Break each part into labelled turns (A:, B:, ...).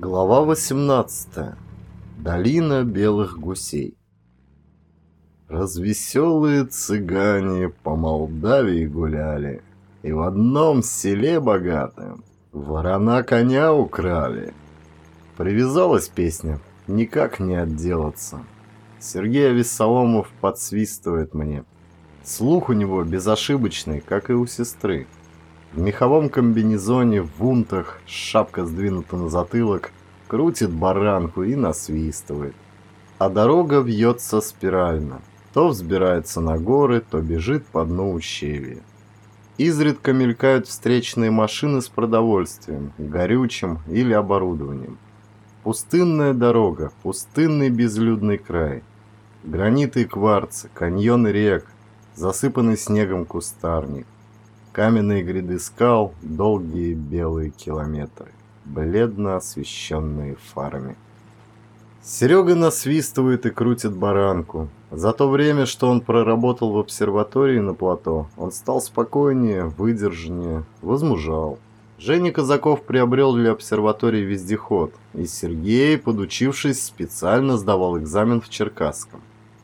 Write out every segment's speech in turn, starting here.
A: Глава 18. Долина белых гусей. Развеселые цыгане по Молдавии гуляли, И в одном селе богатым ворона коня украли. Привязалась песня, никак не отделаться. Сергей Весоломов подсвистывает мне. Слух у него безошибочный, как и у сестры. В меховом комбинезоне, в вунтах, шапка сдвинута на затылок, крутит баранку и насвистывает. А дорога вьется спирально. То взбирается на горы, то бежит по дну ущелья. Изредка мелькают встречные машины с продовольствием, горючим или оборудованием. Пустынная дорога, пустынный безлюдный край. Граниты и кварцы, каньоны рек, засыпанный снегом кустарник. Каменные гряды скал, долгие белые километры, бледно освещенные фарами. Серега насвистывает и крутит баранку. За то время, что он проработал в обсерватории на плато, он стал спокойнее, выдержаннее, возмужал. Женя Казаков приобрел для обсерватории вездеход, и Сергей, подучившись, специально сдавал экзамен в Черкасском.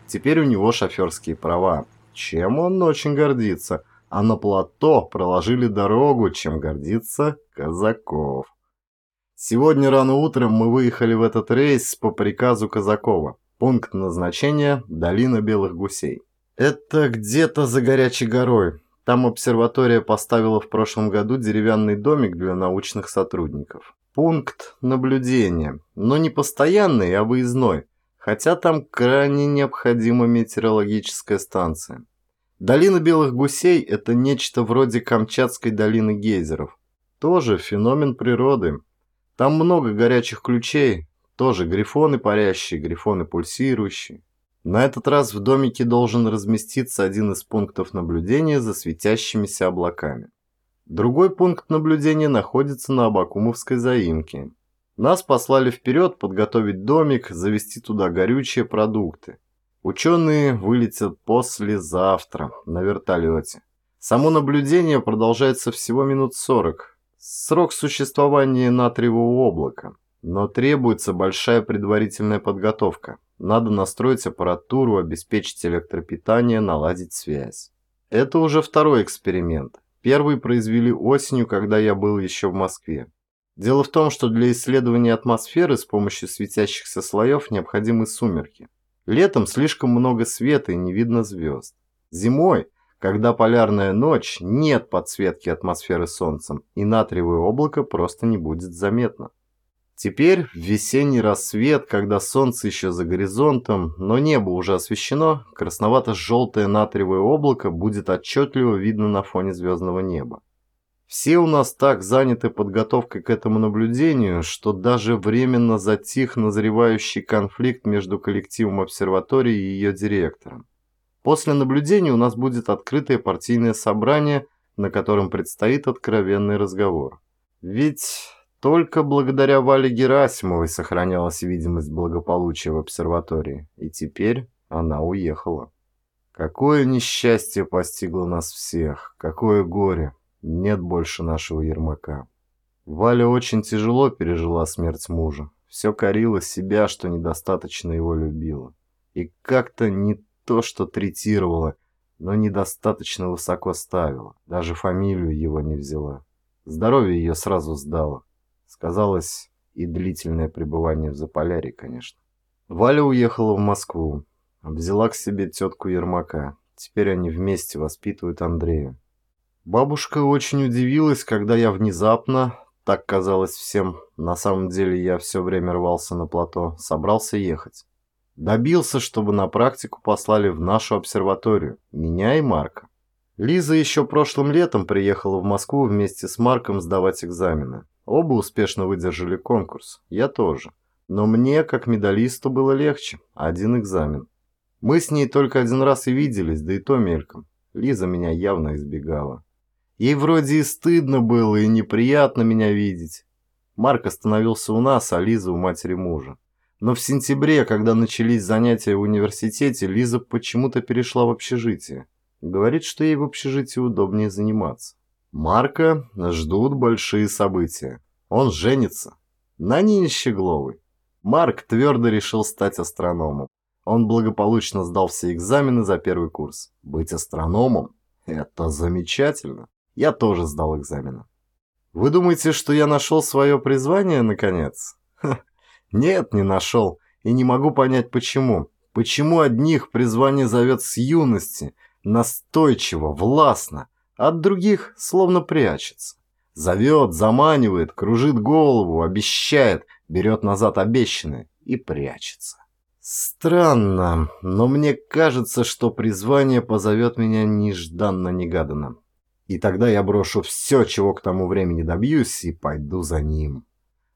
A: Теперь у него шоферские права, чем он очень гордится – а на плато проложили дорогу, чем гордится Казаков. Сегодня рано утром мы выехали в этот рейс по приказу Казакова. Пункт назначения – долина белых гусей. Это где-то за горячей горой. Там обсерватория поставила в прошлом году деревянный домик для научных сотрудников. Пункт наблюдения, но не постоянный, а выездной, хотя там крайне необходима метеорологическая станция. Долина белых гусей – это нечто вроде Камчатской долины гейзеров. Тоже феномен природы. Там много горячих ключей, тоже грифоны парящие, грифоны пульсирующие. На этот раз в домике должен разместиться один из пунктов наблюдения за светящимися облаками. Другой пункт наблюдения находится на Абакумовской заимке. Нас послали вперед подготовить домик, завести туда горючие продукты. Ученые вылетят послезавтра на вертолете. Само наблюдение продолжается всего минут 40. Срок существования натриевого облака. Но требуется большая предварительная подготовка. Надо настроить аппаратуру, обеспечить электропитание, наладить связь. Это уже второй эксперимент. Первый произвели осенью, когда я был еще в Москве. Дело в том, что для исследования атмосферы с помощью светящихся слоев необходимы сумерки. Летом слишком много света и не видно звезд. Зимой, когда полярная ночь, нет подсветки атмосферы солнцем, и натриевое облако просто не будет заметно. Теперь в весенний рассвет, когда солнце еще за горизонтом, но небо уже освещено, красновато-желтое натриевое облако будет отчетливо видно на фоне звездного неба. Все у нас так заняты подготовкой к этому наблюдению, что даже временно затих назревающий конфликт между коллективом обсерватории и ее директором. После наблюдения у нас будет открытое партийное собрание, на котором предстоит откровенный разговор. Ведь только благодаря Вале Герасимовой сохранялась видимость благополучия в обсерватории, и теперь она уехала. Какое несчастье постигло нас всех, какое горе! Нет больше нашего Ермака. Валя очень тяжело пережила смерть мужа. Все корила себя, что недостаточно его любила. И как-то не то, что третировала, но недостаточно высоко ставила. Даже фамилию его не взяла. Здоровье ее сразу сдало. Сказалось и длительное пребывание в Заполярье, конечно. Валя уехала в Москву. Взяла к себе тетку Ермака. Теперь они вместе воспитывают Андрея. Бабушка очень удивилась, когда я внезапно, так казалось всем, на самом деле я все время рвался на плато, собрался ехать. Добился, чтобы на практику послали в нашу обсерваторию, меня и Марка. Лиза еще прошлым летом приехала в Москву вместе с Марком сдавать экзамены. Оба успешно выдержали конкурс, я тоже. Но мне, как медалисту, было легче, один экзамен. Мы с ней только один раз и виделись, да и то мельком. Лиза меня явно избегала. Ей вроде и стыдно было, и неприятно меня видеть. Марк остановился у нас, а Лиза у матери мужа. Но в сентябре, когда начались занятия в университете, Лиза почему-то перешла в общежитие. Говорит, что ей в общежитии удобнее заниматься. Марка ждут большие события. Он женится. На ней щегловый. Марк твердо решил стать астрономом. Он благополучно сдал все экзамены за первый курс. Быть астрономом – это замечательно. Я тоже сдал экзамены. Вы думаете, что я нашел свое призвание, наконец? Ха, нет, не нашел. И не могу понять, почему. Почему одних призвание зовет с юности, настойчиво, властно, а от других словно прячется. Зовет, заманивает, кружит голову, обещает, берет назад обещанное и прячется. Странно, но мне кажется, что призвание позовет меня нежданно-негаданно. И тогда я брошу все, чего к тому времени добьюсь, и пойду за ним.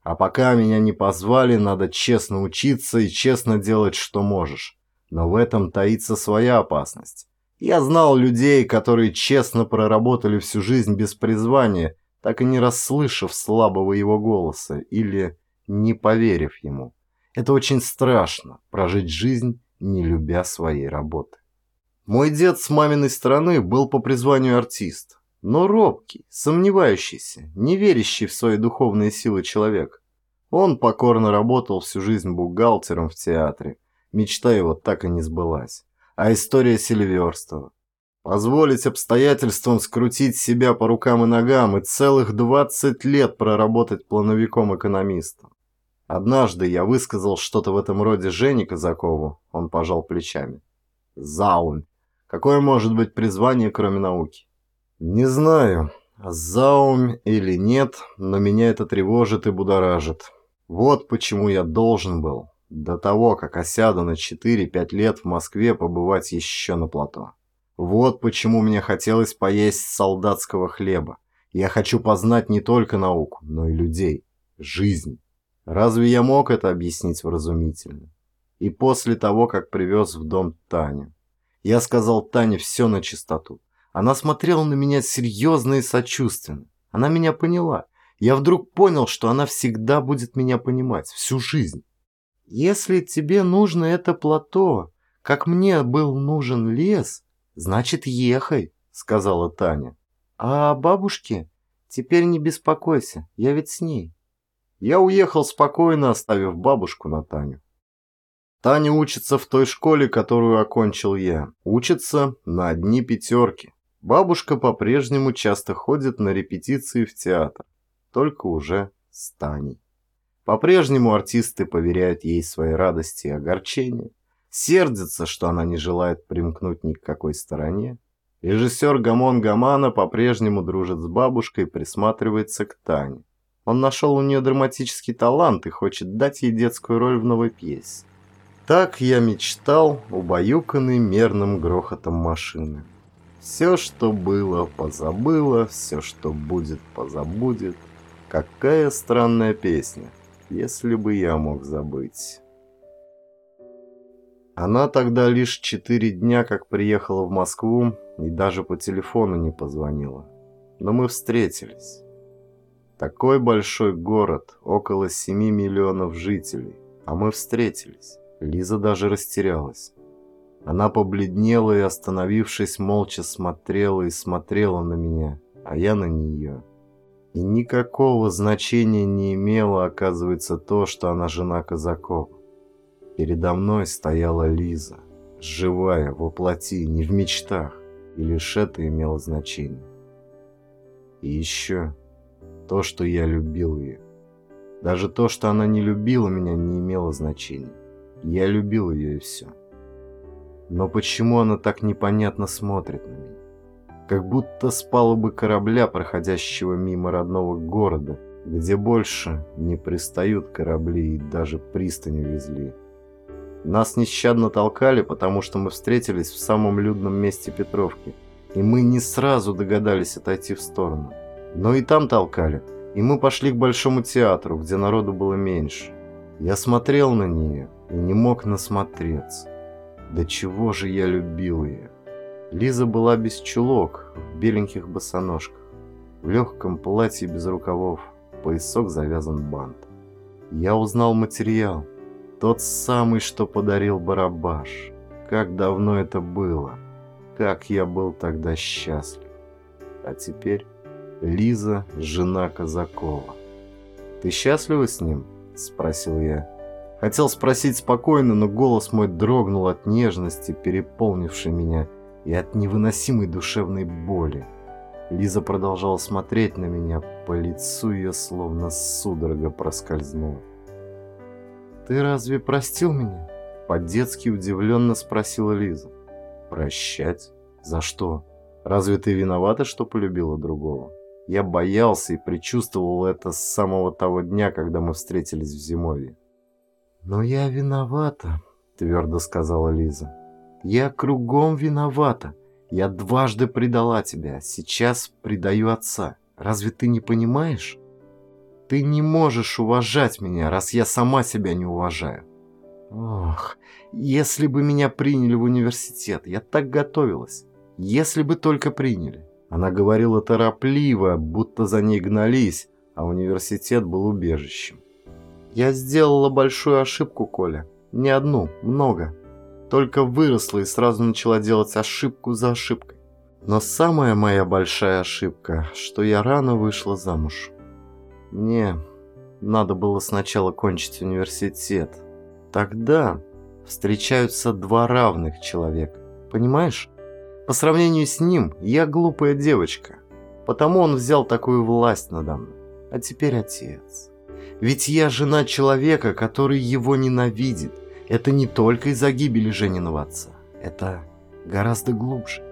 A: А пока меня не позвали, надо честно учиться и честно делать, что можешь. Но в этом таится своя опасность. Я знал людей, которые честно проработали всю жизнь без призвания, так и не расслышав слабого его голоса или не поверив ему. Это очень страшно – прожить жизнь, не любя своей работы. Мой дед с маминой стороны был по призванию артист но робкий, сомневающийся, не верящий в свои духовные силы человек. Он покорно работал всю жизнь бухгалтером в театре. Мечта его так и не сбылась. А история Сильверстова. Позволить обстоятельствам скрутить себя по рукам и ногам и целых 20 лет проработать плановиком-экономистом. Однажды я высказал что-то в этом роде Жене Казакову, он пожал плечами. Заум. Какое может быть призвание, кроме науки? Не знаю, заум или нет, но меня это тревожит и будоражит. Вот почему я должен был, до того, как осяду на 4-5 лет в Москве, побывать еще на плато. Вот почему мне хотелось поесть солдатского хлеба. Я хочу познать не только науку, но и людей, жизнь. Разве я мог это объяснить вразумительно? И после того, как привез в дом Таню. Я сказал Тане все на чистоту. Она смотрела на меня серьезно и сочувственно. Она меня поняла. Я вдруг понял, что она всегда будет меня понимать, всю жизнь. «Если тебе нужно это плато, как мне был нужен лес, значит, ехай», — сказала Таня. «А бабушке? Теперь не беспокойся, я ведь с ней». Я уехал спокойно, оставив бабушку на Таню. Таня учится в той школе, которую окончил я. Учится на одни пятерки. Бабушка по-прежнему часто ходит на репетиции в театр, только уже с Таней. По-прежнему артисты поверяют ей свои радости и огорчения, сердятся, что она не желает примкнуть ни к какой стороне. Режиссер Гамон Гамана по-прежнему дружит с бабушкой и присматривается к Тане. Он нашел у нее драматический талант и хочет дать ей детскую роль в новой пьесе. Так я мечтал, убаюканный мерным грохотом машины. Все, что было, позабыло, все, что будет, позабудет. Какая странная песня, если бы я мог забыть. Она тогда лишь четыре дня как приехала в Москву и даже по телефону не позвонила. Но мы встретились. Такой большой город, около 7 миллионов жителей, а мы встретились. Лиза даже растерялась. Она побледнела и, остановившись, молча смотрела и смотрела на меня, а я на нее. И никакого значения не имело, оказывается, то, что она жена Казакова. Передо мной стояла Лиза, живая, воплоти, не в мечтах, и лишь это имело значение. И еще то, что я любил ее. Даже то, что она не любила меня, не имело значения. Я любил ее и все. Но почему она так непонятно смотрит на меня? Как будто с палубы корабля, проходящего мимо родного города, где больше не пристают корабли и даже пристань увезли. Нас нещадно толкали, потому что мы встретились в самом людном месте Петровки, и мы не сразу догадались отойти в сторону. Но и там толкали, и мы пошли к Большому театру, где народу было меньше. Я смотрел на нее и не мог насмотреться. Да чего же я любил ее. Лиза была без чулок, в беленьких босоножках, в легком платье без рукавов, поясок завязан бант. Я узнал материал, тот самый, что подарил Барабаш. Как давно это было, как я был тогда счастлив. А теперь Лиза, жена Казакова. Ты счастлива с ним? спросил я. Хотел спросить спокойно, но голос мой дрогнул от нежности, переполнившей меня, и от невыносимой душевной боли. Лиза продолжала смотреть на меня, по лицу ее словно судорога проскользнула. «Ты разве простил меня?» По-детски удивленно спросила Лиза. «Прощать? За что? Разве ты виновата, что полюбила другого?» Я боялся и предчувствовал это с самого того дня, когда мы встретились в зимовье. «Но я виновата», — твердо сказала Лиза. «Я кругом виновата. Я дважды предала тебя, сейчас предаю отца. Разве ты не понимаешь? Ты не можешь уважать меня, раз я сама себя не уважаю. Ох, если бы меня приняли в университет, я так готовилась. Если бы только приняли. Она говорила торопливо, будто за ней гнались, а университет был убежищем. Я сделала большую ошибку, Коля. Не одну, много. Только выросла и сразу начала делать ошибку за ошибкой. Но самая моя большая ошибка, что я рано вышла замуж. Мне надо было сначала кончить университет. Тогда встречаются два равных человека. Понимаешь? По сравнению с ним, я глупая девочка. Потому он взял такую власть надо мной. А теперь отец. Ведь я жена человека, который его ненавидит. Это не только из-за гибели Жениного отца. Это гораздо глубже.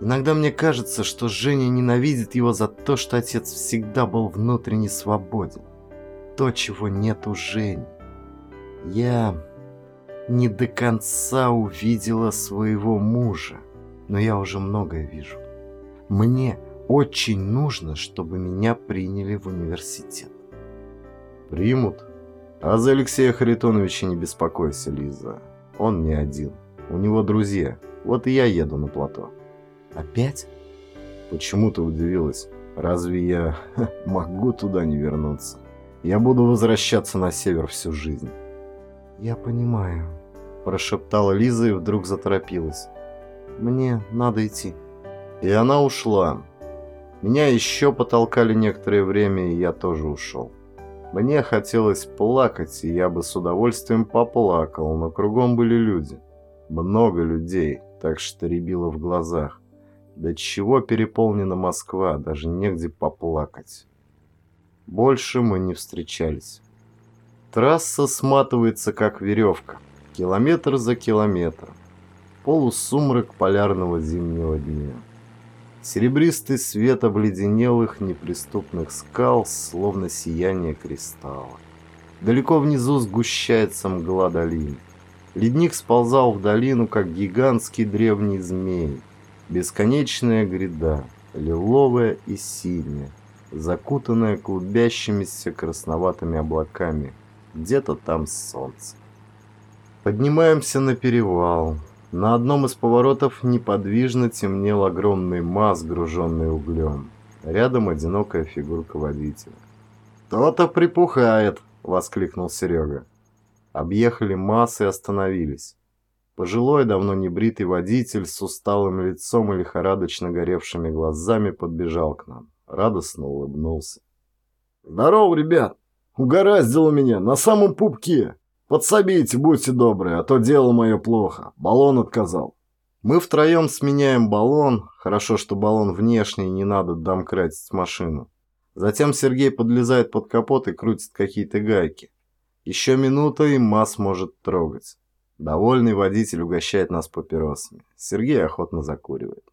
A: Иногда мне кажется, что Женя ненавидит его за то, что отец всегда был внутренне свободен. То, чего нет у Жени. Я не до конца увидела своего мужа, но я уже многое вижу. Мне очень нужно, чтобы меня приняли в университет. Примут? А за Алексея Харитоновича не беспокойся, Лиза. Он не один. У него друзья. Вот и я еду на плато. Опять? Почему ты удивилась? Разве я могу туда не вернуться? Я буду возвращаться на север всю жизнь. Я понимаю, прошептала Лиза и вдруг заторопилась. Мне надо идти. И она ушла. Меня еще потолкали некоторое время, и я тоже ушел. Мне хотелось плакать, и я бы с удовольствием поплакал, но кругом были люди. Много людей, так что рябило в глазах. До чего переполнена Москва, даже негде поплакать. Больше мы не встречались. Трасса сматывается, как веревка, километр за километром. Полусумрак полярного зимнего дня. Серебристый свет обледенелых неприступных скал, словно сияние кристалла. Далеко внизу сгущается мгла долины. Ледник сползал в долину, как гигантский древний змей. Бесконечная гряда, лиловая и синяя, закутанная клубящимися красноватыми облаками. Где-то там солнце. Поднимаемся на перевал. На одном из поворотов неподвижно темнел огромный маз, груженный углем. Рядом одинокая фигурка водителя. «То-то припухает!» — воскликнул Серега. Объехали массы и остановились. Пожилой, давно не бритый водитель с усталым лицом и лихорадочно горевшими глазами подбежал к нам. Радостно улыбнулся. «Здорово, ребят! Угораздило меня на самом пупке! Подсобите, будьте добры, а то дело мое плохо. Баллон отказал». Мы втроем сменяем баллон. Хорошо, что баллон внешний, не надо домкратить машину. Затем Сергей подлезает под капот и крутит какие-то гайки. Еще минута, и МАЗ может трогать. Довольный водитель угощает нас папиросами. Сергей охотно закуривает.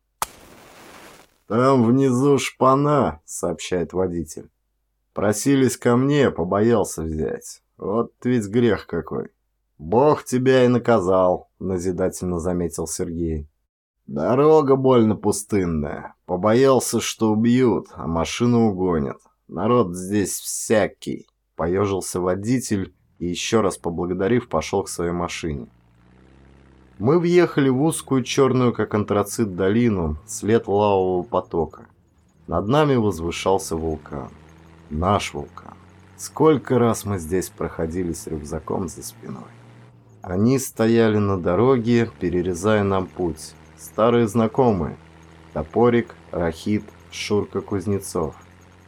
A: «Там внизу шпана», — сообщает водитель. «Просились ко мне, побоялся взять. Вот ведь грех какой». «Бог тебя и наказал», — назидательно заметил Сергей. «Дорога больно пустынная. Побоялся, что убьют, а машину угонят. Народ здесь всякий», — поежился водитель и, еще раз поблагодарив, пошел к своей машине. Мы въехали в узкую черную, как антрацит, долину, след лавового потока. Над нами возвышался вулкан. Наш вулкан. Сколько раз мы здесь проходили с рюкзаком за спиной. Они стояли на дороге, перерезая нам путь. Старые знакомые. Топорик, Рахит, Шурка Кузнецов.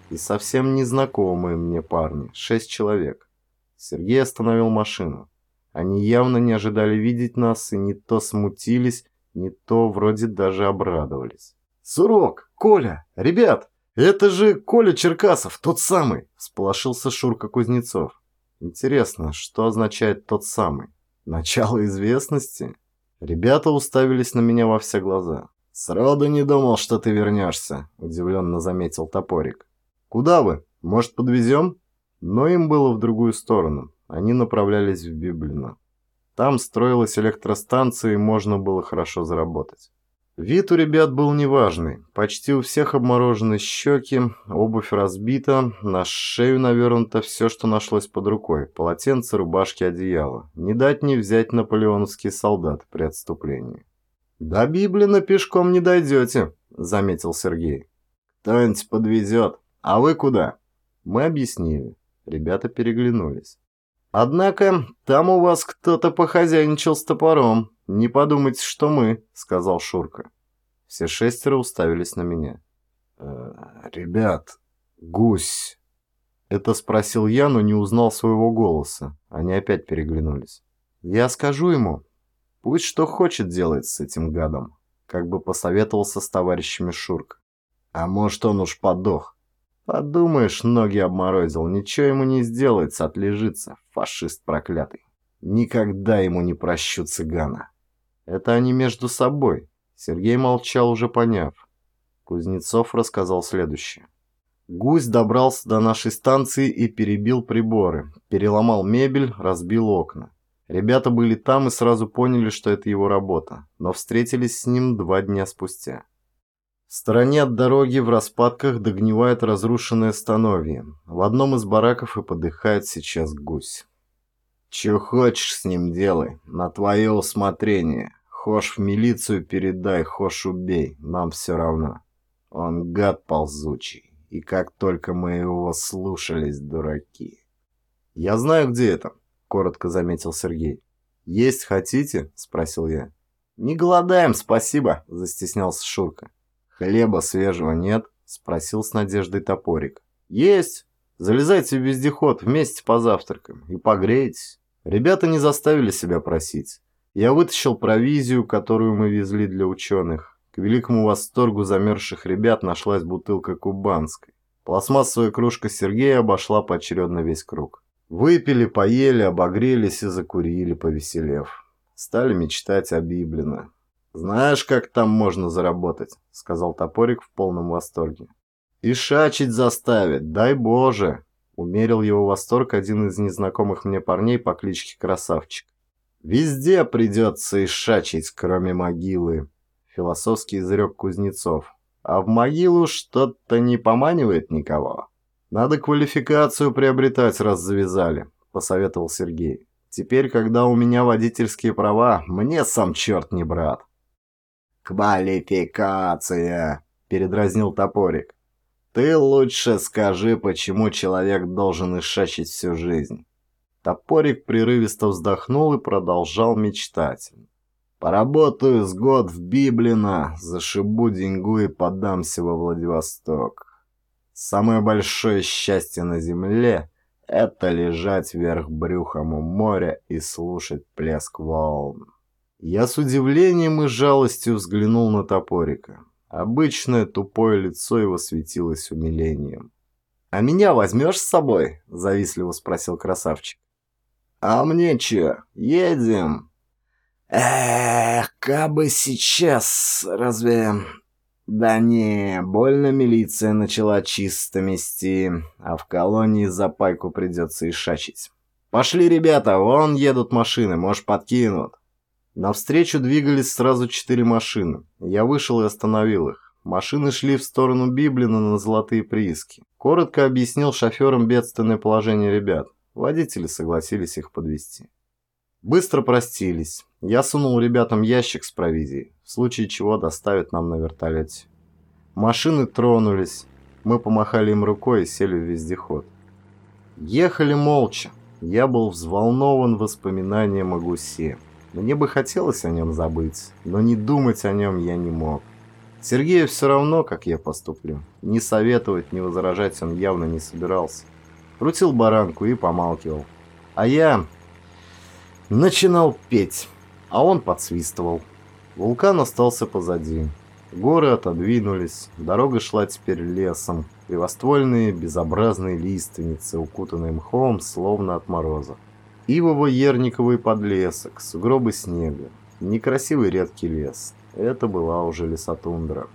A: И совсем незнакомые мне парни, шесть человек. Сергей остановил машину. Они явно не ожидали видеть нас и не то смутились, не то вроде даже обрадовались. «Сурок! Коля! Ребят! Это же Коля Черкасов, тот самый!» – сполошился Шурка Кузнецов. «Интересно, что означает «тот самый»? Начало известности?» Ребята уставились на меня во все глаза. «Сроду не думал, что ты вернешься», – удивленно заметил Топорик. «Куда вы? Может, подвезем?» Но им было в другую сторону. Они направлялись в Библино. Там строилась электростанция, и можно было хорошо заработать. Вид у ребят был неважный. Почти у всех обморожены щеки, обувь разбита, на шею навернуто все, что нашлось под рукой. Полотенце, рубашки, одеяло. Не дать не взять наполеоновский солдат при отступлении. «До Библина пешком не дойдете», — заметил Сергей. «Кто-нибудь подвезет. А вы куда?» Мы объяснили. Ребята переглянулись. «Однако, там у вас кто-то похозяйничал с топором. Не подумайте, что мы», — сказал Шурка. Все шестеро уставились на меня. «Э, «Ребят, гусь...» Это спросил я, но не узнал своего голоса. Они опять переглянулись. «Я скажу ему. Пусть что хочет делает с этим гадом», как бы посоветовался с товарищами Шурка. «А может, он уж подох?» Подумаешь, ноги обморозил, ничего ему не сделается, отлежится, фашист проклятый. Никогда ему не прощу цыгана. Это они между собой. Сергей молчал, уже поняв. Кузнецов рассказал следующее. Гусь добрался до нашей станции и перебил приборы, переломал мебель, разбил окна. Ребята были там и сразу поняли, что это его работа, но встретились с ним два дня спустя. В стороне от дороги в распадках догнивает разрушенное становье. В одном из бараков и подыхает сейчас гусь. Че хочешь с ним делай, на твое усмотрение. Хошь в милицию передай, хошь убей, нам все равно. Он гад ползучий, и как только мы его слушались, дураки. Я знаю, где это, коротко заметил Сергей. Есть хотите? Спросил я. Не голодаем, спасибо, застеснялся Шурка. «Хлеба свежего нет?» – спросил с надеждой топорик. «Есть! Залезайте в вездеход, вместе позавтракаем и погреетесь». Ребята не заставили себя просить. Я вытащил провизию, которую мы везли для ученых. К великому восторгу замерзших ребят нашлась бутылка кубанской. Пластмассовая кружка Сергея обошла поочередно весь круг. Выпили, поели, обогрелись и закурили, повеселев. Стали мечтать о Библина. «Знаешь, как там можно заработать?» — сказал топорик в полном восторге. «И шачить заставит, дай Боже!» — умерил его восторг один из незнакомых мне парней по кличке Красавчик. «Везде придется ишачить, кроме могилы», — философский изрек Кузнецов. «А в могилу что-то не поманивает никого. Надо квалификацию приобретать, раз завязали», — посоветовал Сергей. «Теперь, когда у меня водительские права, мне сам черт не брат». «Квалификация!» – передразнил топорик. «Ты лучше скажи, почему человек должен ишачить всю жизнь». Топорик прерывисто вздохнул и продолжал мечтать. «Поработаю с год в Библина, зашибу деньгу и подамся во Владивосток. Самое большое счастье на земле — это лежать вверх брюхом у моря и слушать плеск волн». Я с удивлением и жалостью взглянул на топорика. Обычное тупое лицо его светилось умилением. «А меня возьмешь с собой?» – завистливо спросил красавчик. «А мне че? Едем!» «Эх, кабы сейчас, разве...» «Да не, больно милиция начала чисто мести, а в колонии за пайку придется ишачить. Пошли, ребята, вон едут машины, может, подкинут». Навстречу двигались сразу четыре машины. Я вышел и остановил их. Машины шли в сторону Библина на золотые прииски. Коротко объяснил шоферам бедственное положение ребят. Водители согласились их подвести. Быстро простились. Я сунул ребятам ящик с провизией, в случае чего доставят нам на вертолете. Машины тронулись. Мы помахали им рукой и сели в вездеход. Ехали молча. Я был взволнован воспоминанием о гусе. Мне бы хотелось о нем забыть, но не думать о нем я не мог. Сергею все равно, как я поступлю. Ни советовать, ни возражать он явно не собирался. Крутил баранку и помалкивал. А я начинал петь, а он подсвистывал. Вулкан остался позади. Горы отодвинулись, дорога шла теперь лесом, кривоствольные безобразные лиственницы, укутанные мхом, словно от мороза. Ивово-ерниковый подлесок, сугробы снега, некрасивый редкий лес. Это была уже лесотундра.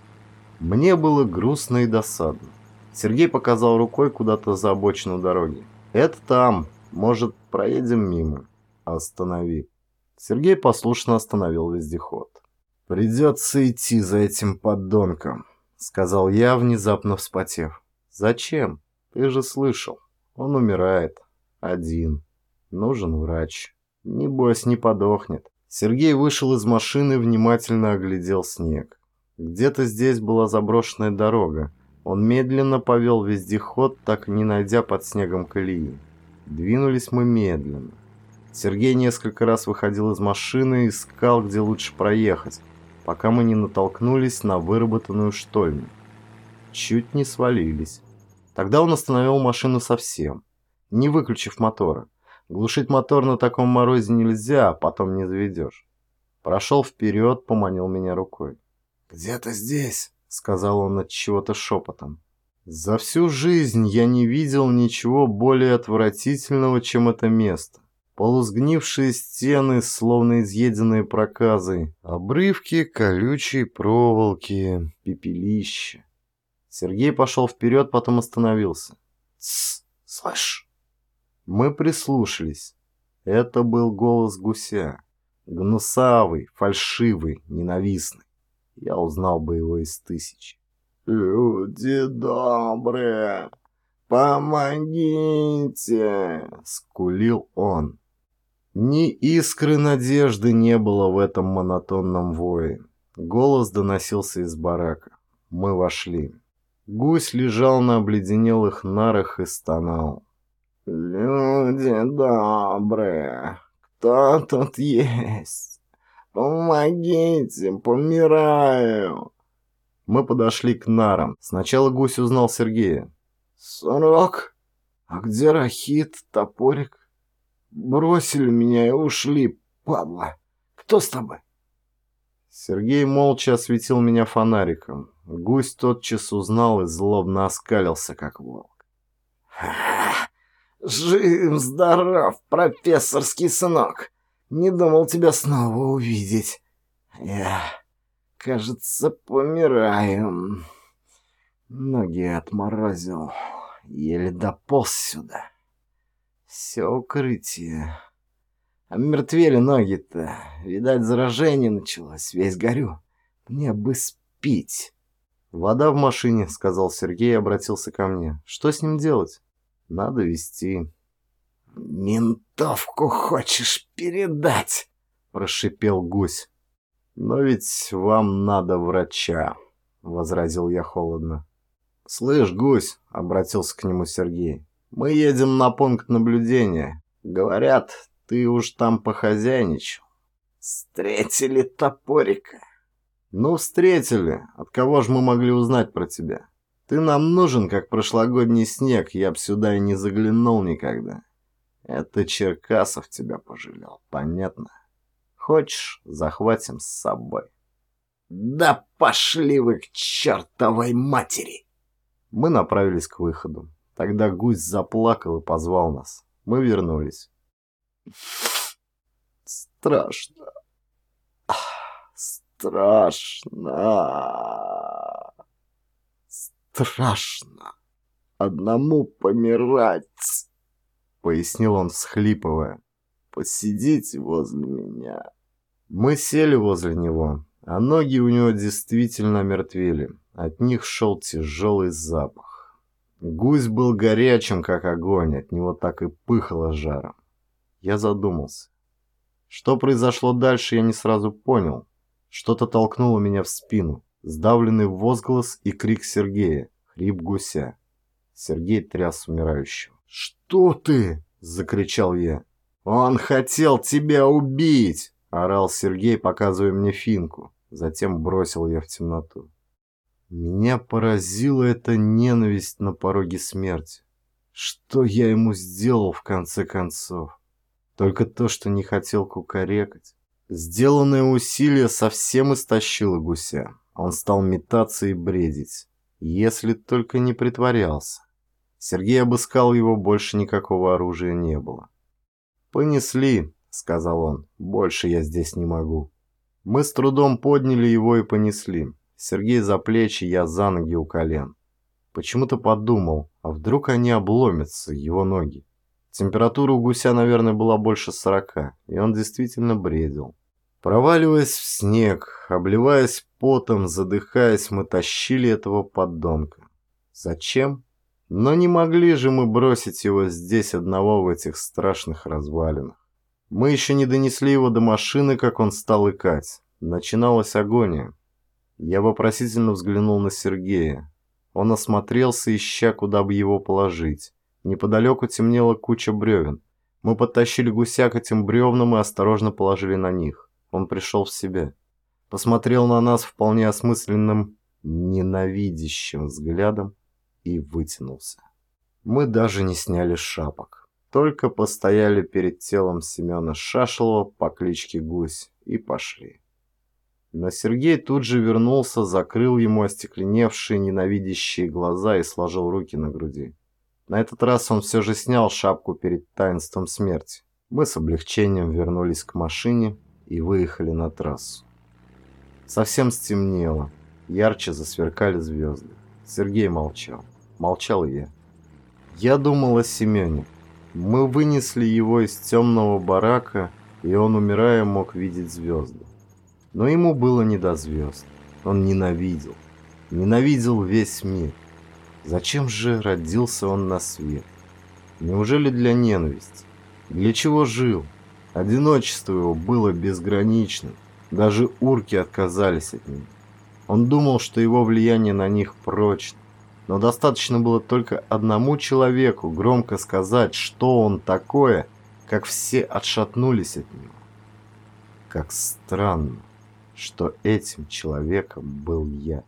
A: Мне было грустно и досадно. Сергей показал рукой куда-то за обочину дороги. «Это там. Может, проедем мимо?» «Останови». Сергей послушно остановил вездеход. «Придется идти за этим поддонком», — сказал я, внезапно вспотев. «Зачем? Ты же слышал. Он умирает. Один. Нужен врач. Небось, не подохнет». Сергей вышел из машины внимательно оглядел снег. Где-то здесь была заброшенная дорога. Он медленно повел вездеход, так не найдя под снегом колеи. Двинулись мы медленно. Сергей несколько раз выходил из машины и искал, где лучше проехать пока мы не натолкнулись на выработанную штольню. Чуть не свалились. Тогда он остановил машину совсем, не выключив мотора. Глушить мотор на таком морозе нельзя, а потом не заведешь. Прошел вперед, поманил меня рукой. «Где-то здесь», — сказал он от чего-то шепотом. За всю жизнь я не видел ничего более отвратительного, чем это место. Полусгнившие стены, словно изъеденные проказой, обрывки колючей проволоки, пепелище. Сергей пошел вперед, потом остановился. «Тссс, слышь!» Мы прислушались. Это был голос гуся. Гнусавый, фальшивый, ненавистный. Я узнал бы его из тысячи. «Люди добрые, помогите!» — скулил он. Ни искры надежды не было в этом монотонном вое. Голос доносился из барака. Мы вошли. Гусь лежал на обледенелых нарах и стонал. «Люди добрые, кто тут есть? Помогите, помираю!» Мы подошли к нарам. Сначала гусь узнал Сергея. «Сурок, а где Рахит, топорик?» Бросили меня и ушли, падла. Кто с тобой? Сергей молча осветил меня фонариком. Гусь тотчас узнал и злобно оскалился, как волк. «Жив-здоров, профессорский сынок! Не думал тебя снова увидеть. Я, кажется, помираю. Ноги отморозил, еле дополз сюда». Все укрытие. А мертвели ноги-то. Видать, заражение началось. Весь горю. Мне бы спить. «Вода в машине», — сказал Сергей и обратился ко мне. «Что с ним делать?» «Надо вести». «Ментовку хочешь передать?» — прошипел гусь. «Но ведь вам надо врача», — возразил я холодно. «Слышь, гусь», — обратился к нему Сергей, мы едем на пункт наблюдения. Говорят, ты уж там похозяйничал. Встретили топорика. Ну, встретили. От кого же мы могли узнать про тебя? Ты нам нужен, как прошлогодний снег. Я б сюда и не заглянул никогда. Это Черкасов тебя пожалел, понятно? Хочешь, захватим с собой? Да пошли вы к чертовой матери! Мы направились к выходу. Тогда гусь заплакал и позвал нас. Мы вернулись. Страшно. Страшно. Страшно. Одному помирать, пояснил он, всхлипывая. Посидите возле меня. Мы сели возле него, а ноги у него действительно мертвели. От них шел тяжелый запах. Гусь был горячим, как огонь, от него так и пыхало жаром. Я задумался. Что произошло дальше, я не сразу понял. Что-то толкнуло меня в спину. Сдавленный возглас и крик Сергея, хрип гуся. Сергей тряс умирающего. «Что ты?» – закричал я. «Он хотел тебя убить!» – орал Сергей, показывая мне финку. Затем бросил я в темноту. Меня поразила эта ненависть на пороге смерти. Что я ему сделал в конце концов? Только то, что не хотел кукарекать. Сделанное усилие совсем истощило гуся. Он стал метаться и бредить. Если только не притворялся. Сергей обыскал его, больше никакого оружия не было. «Понесли», — сказал он, — «больше я здесь не могу». Мы с трудом подняли его и понесли. Сергей за плечи, я за ноги у колен. Почему-то подумал, а вдруг они обломятся, его ноги. Температура у гуся, наверное, была больше сорока, и он действительно бредил. Проваливаясь в снег, обливаясь потом, задыхаясь, мы тащили этого подонка. Зачем? Но не могли же мы бросить его здесь одного в этих страшных развалинах. Мы еще не донесли его до машины, как он стал икать. Начиналась агония. Я вопросительно взглянул на Сергея. Он осмотрелся, ища, куда бы его положить. Неподалеку темнела куча бревен. Мы подтащили гуся к этим бревнам и осторожно положили на них. Он пришел в себя. Посмотрел на нас вполне осмысленным, ненавидящим взглядом и вытянулся. Мы даже не сняли шапок. Только постояли перед телом Семена Шашелова по кличке Гусь и пошли. Но Сергей тут же вернулся, закрыл ему остекленевшие ненавидящие глаза и сложил руки на груди. На этот раз он все же снял шапку перед таинством смерти. Мы с облегчением вернулись к машине и выехали на трассу. Совсем стемнело, ярче засверкали звезды. Сергей молчал. Молчал я. Я думал о Семене. Мы вынесли его из темного барака, и он, умирая, мог видеть звезды. Но ему было не до звезд. Он ненавидел. Ненавидел весь мир. Зачем же родился он на свет? Неужели для ненависти? Для чего жил? Одиночество его было безграничным. Даже урки отказались от него. Он думал, что его влияние на них прочно. Но достаточно было только одному человеку громко сказать, что он такое, как все отшатнулись от него. Как странно, что этим человеком был я.